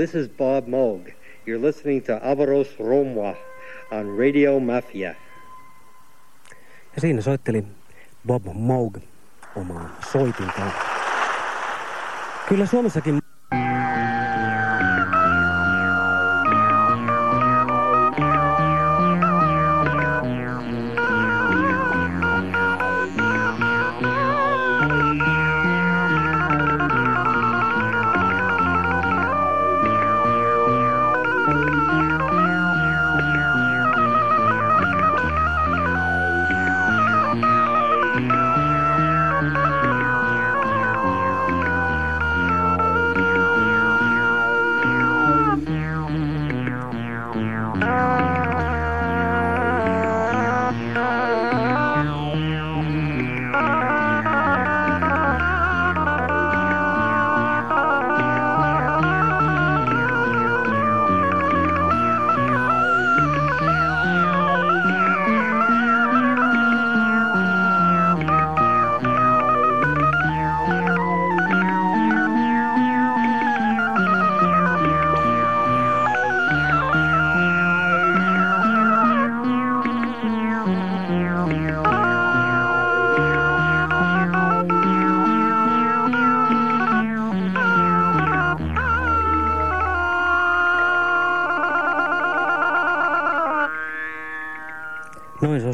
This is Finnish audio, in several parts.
This is Bob Moog. You're listening to Avaros Romwa on Radio Mafia. Ja siinä soitteli Bob Moog omaa soitintaan. Kyllä Suomessakin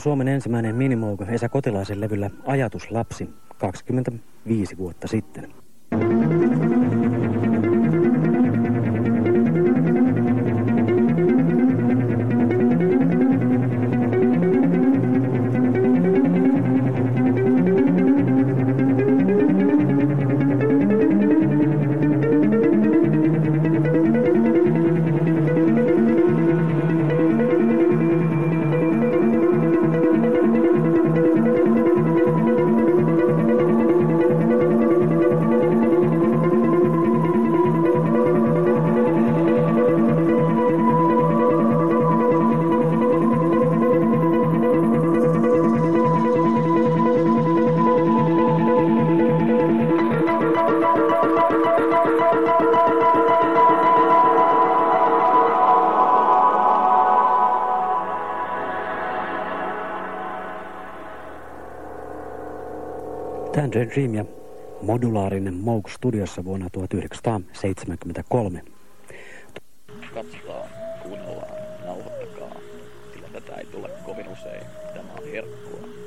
Suomen ensimmäinen minimouko Esa Kotilaisen levyllä Ajatuslapsi 25 vuotta sitten. Dream ja modulaarinen Moog studiossa vuonna 1973. Katsotaan, kuunnellaan, nauhoittakaa, sillä tätä ei tule kovin usein. Tämä on herkkua.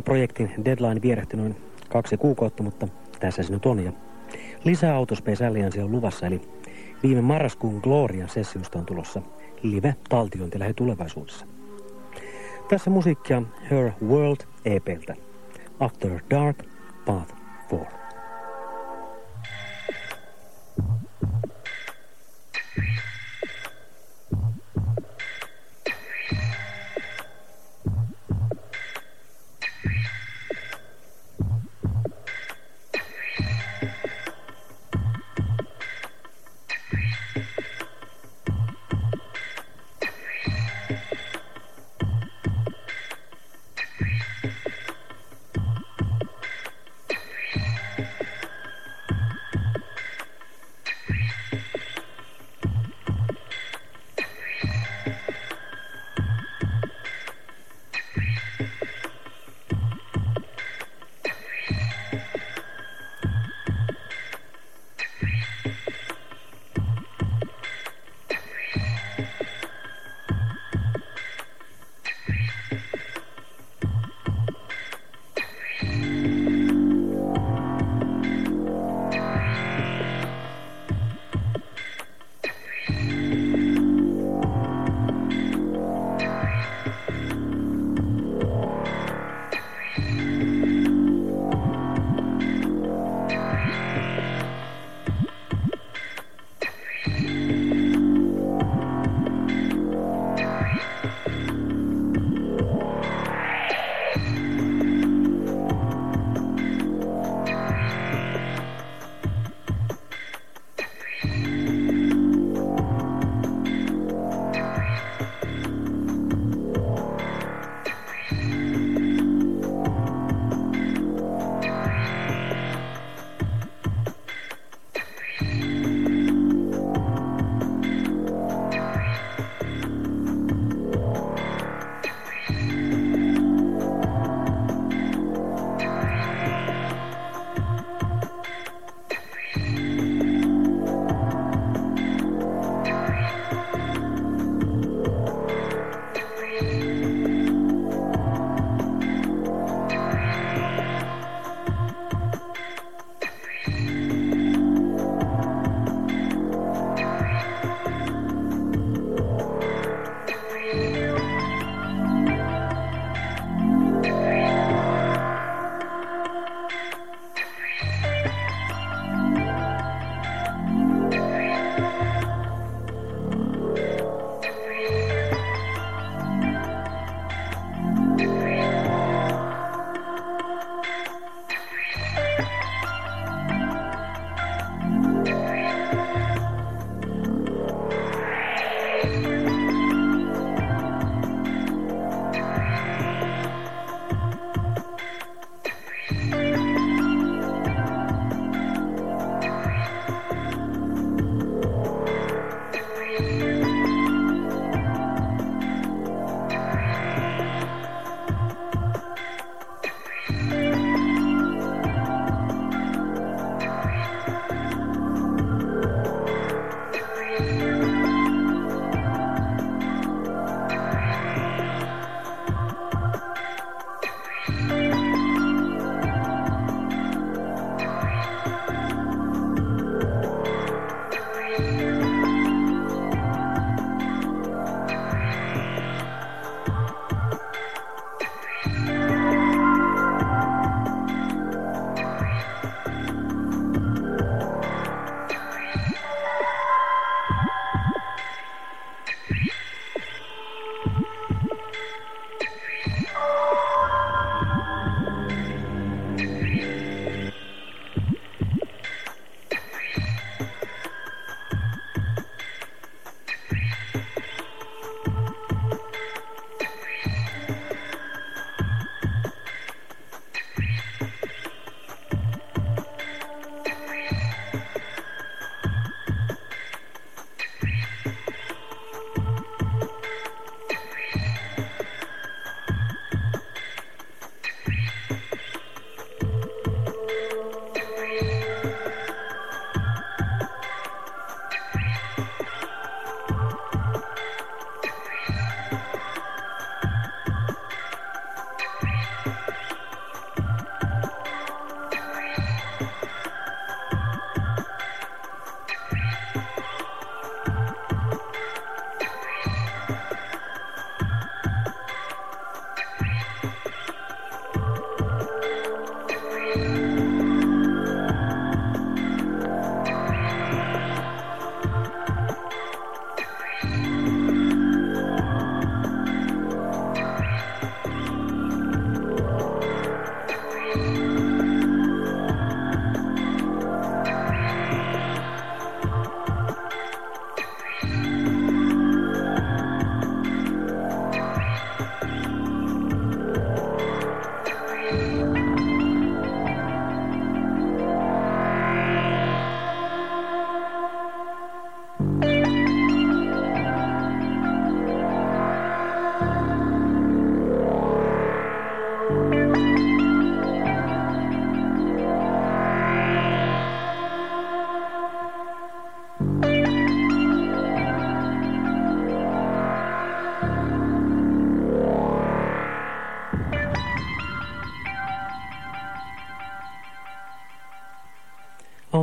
Suunnitelma projektin deadline vierehti noin kaksi kuukautta, mutta tässä se nyt on. Ja lisää Autospace Alliance on luvassa, eli viime marraskuun Gloria-sessiosta on tulossa live-taltiointi tulevaisuudessa. Tässä musiikkia Her World EPltä. After Dark, Path 4.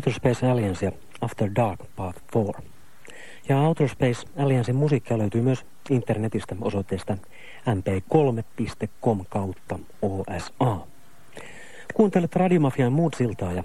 Outer Space Alliance ja After Dark Part 4. Ja Outer Space Alliancein musiikkia löytyy myös internetistä osoitteesta mp3.com kautta OSA. Kuuntelet Radiomafian muut siltaa ja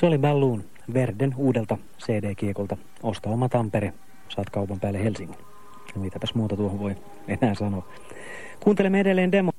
Se oli Balloon Verden uudelta CD-kiekolta. Osta oma Tampere, saat kaupan päälle Helsingin. No mitäpäs muuta tuohon voi enää sanoa. Kuuntelemme edelleen demo.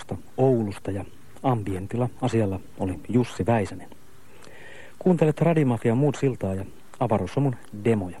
Espoosta, Oulusta ja ambientilla asialla oli Jussi Väisänen. Kuuntelet Radimafia muut siltaa ja avaruussomun demoja.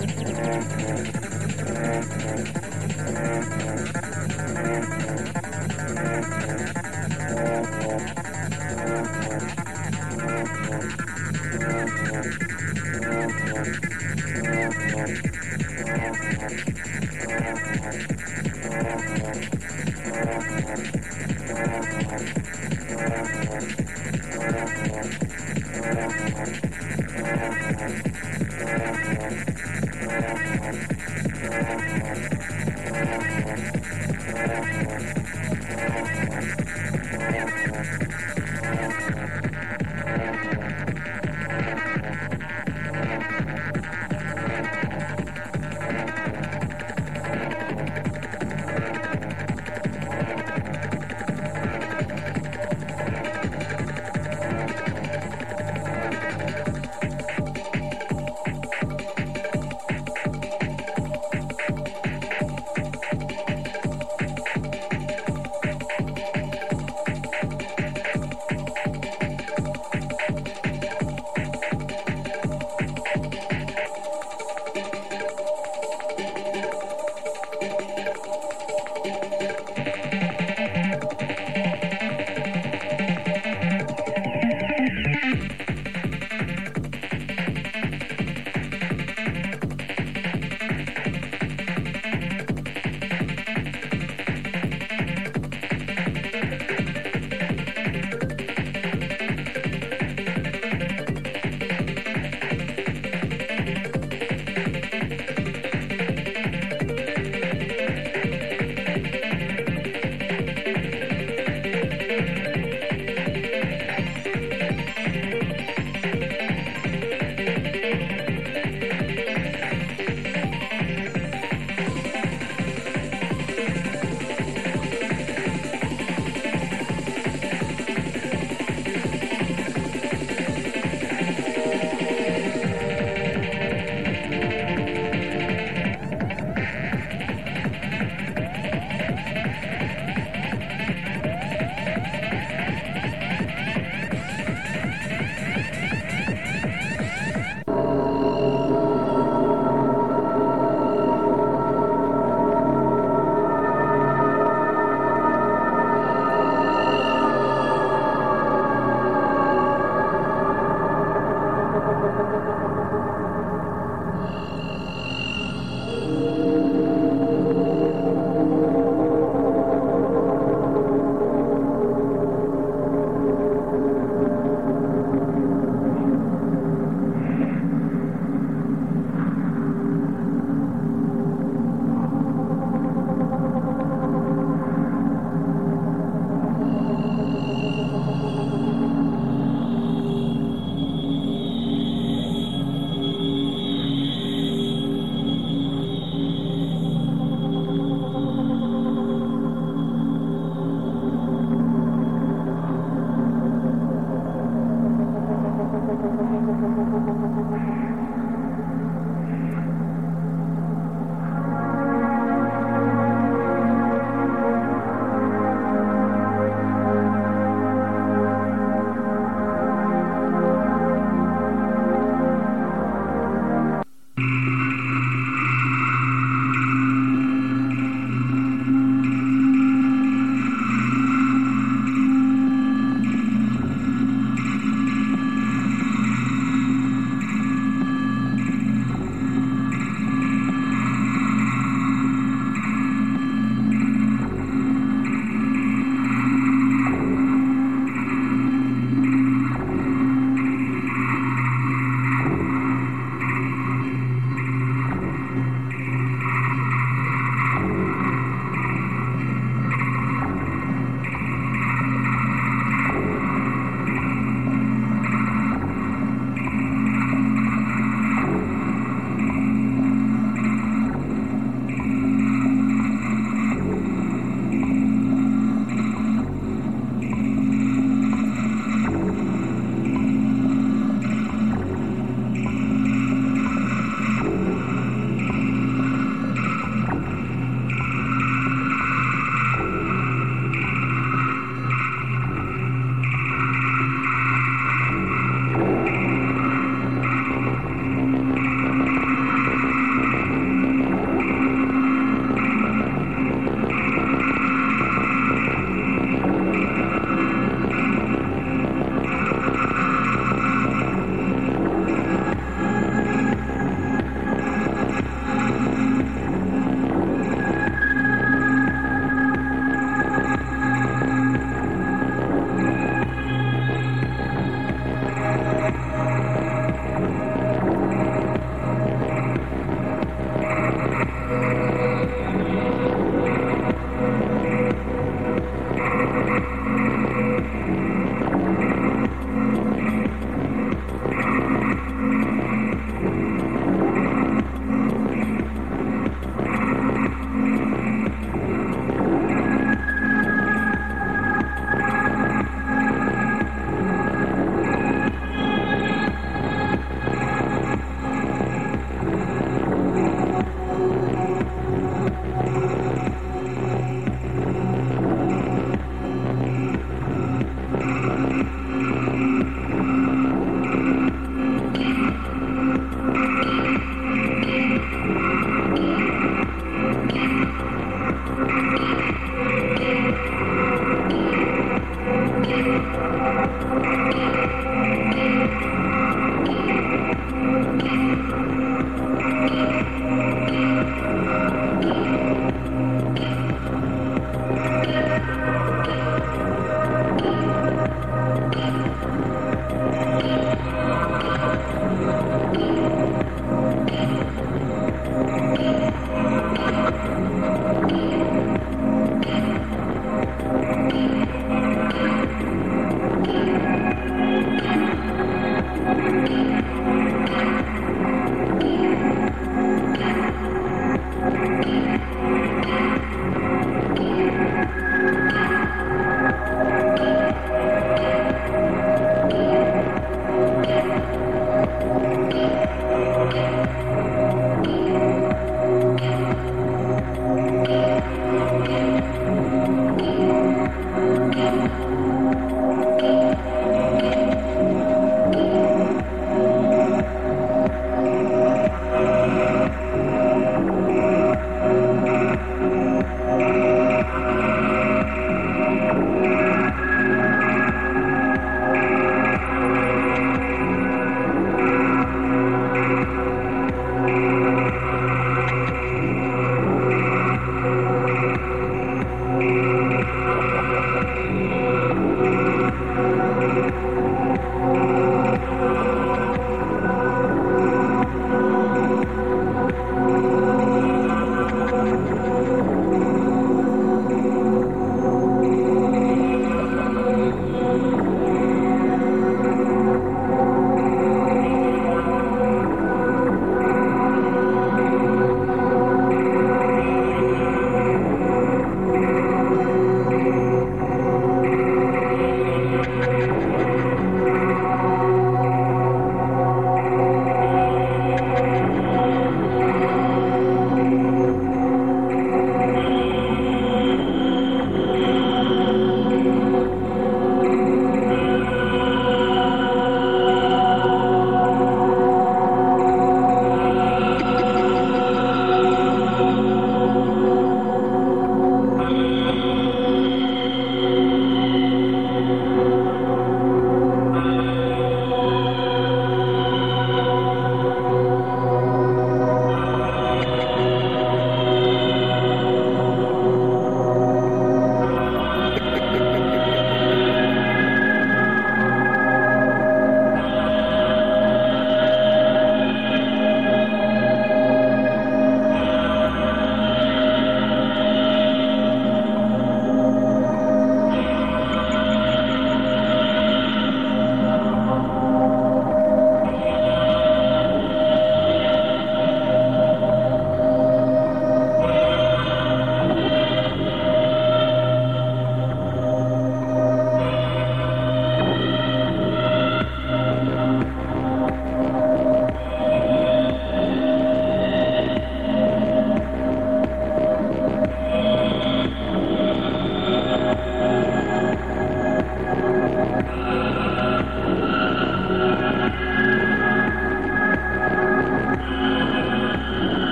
Thank you.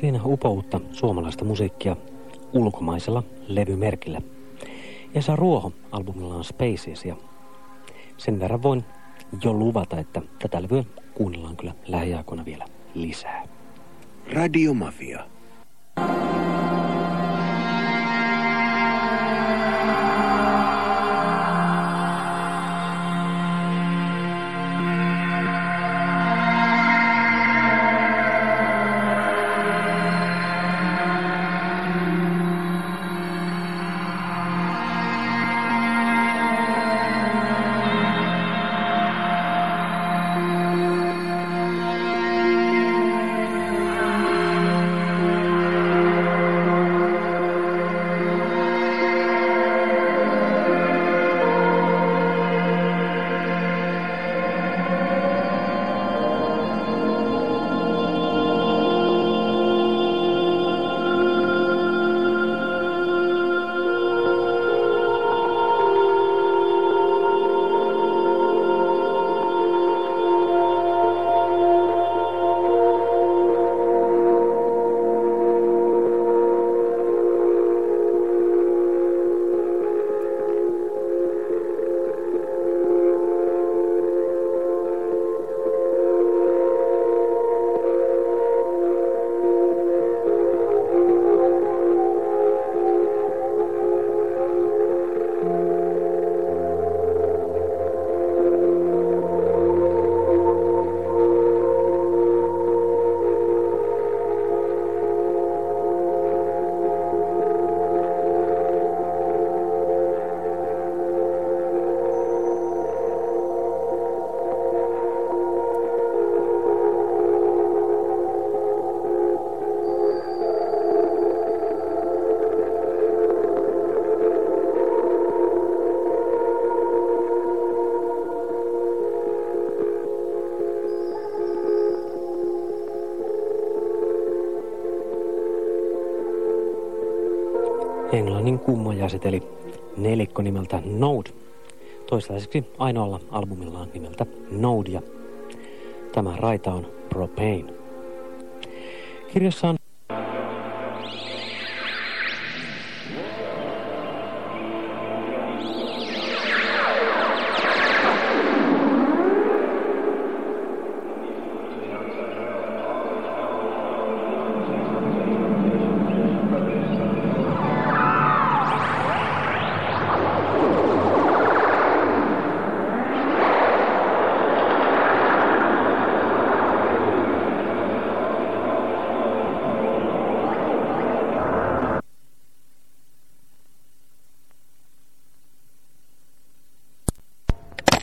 Siinä upoutta suomalaista musiikkia ulkomaisella levymerkillä. Esa Ruoho albumillaan Spaces ja sen verran voin jo luvata, että tätä levyä kuunnellaan kyllä lähiaikoina vielä lisää. Radiomafia. Kummojaiset eli nelikko nimeltä Node. Toistaiseksi ainoalla albumillaan nimeltä Node ja tämä raita on Propane. Kirjassa on